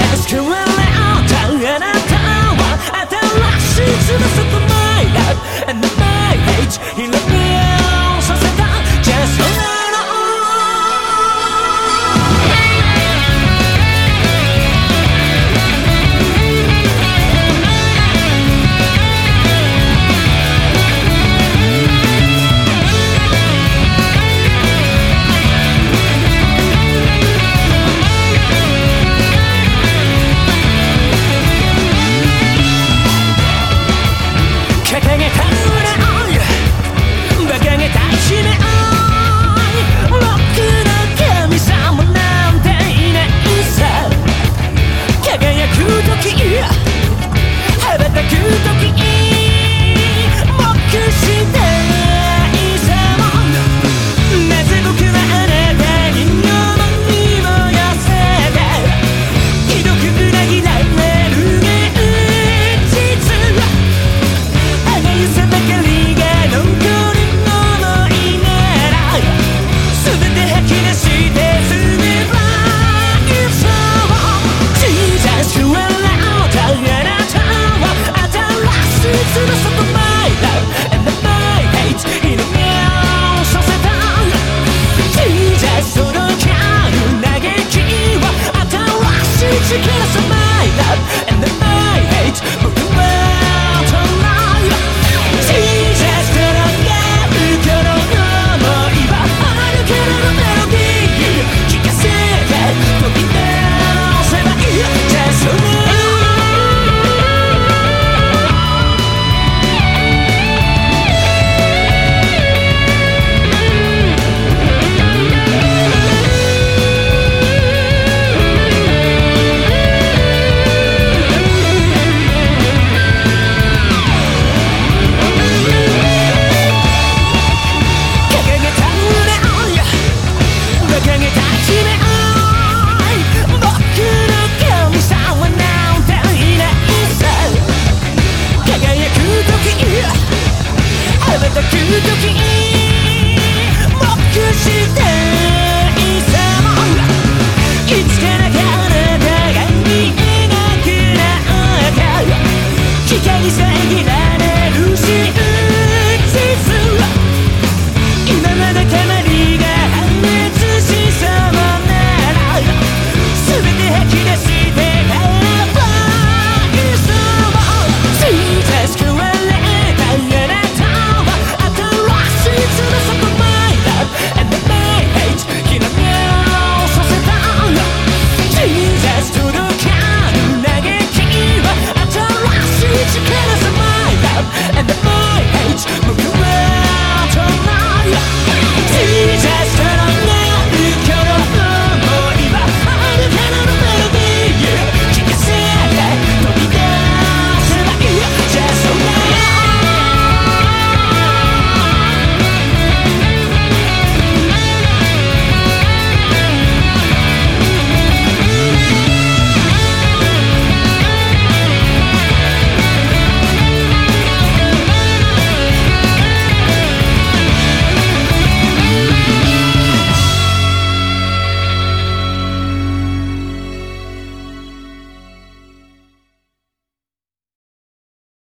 Ses kılınla altan 최강의 강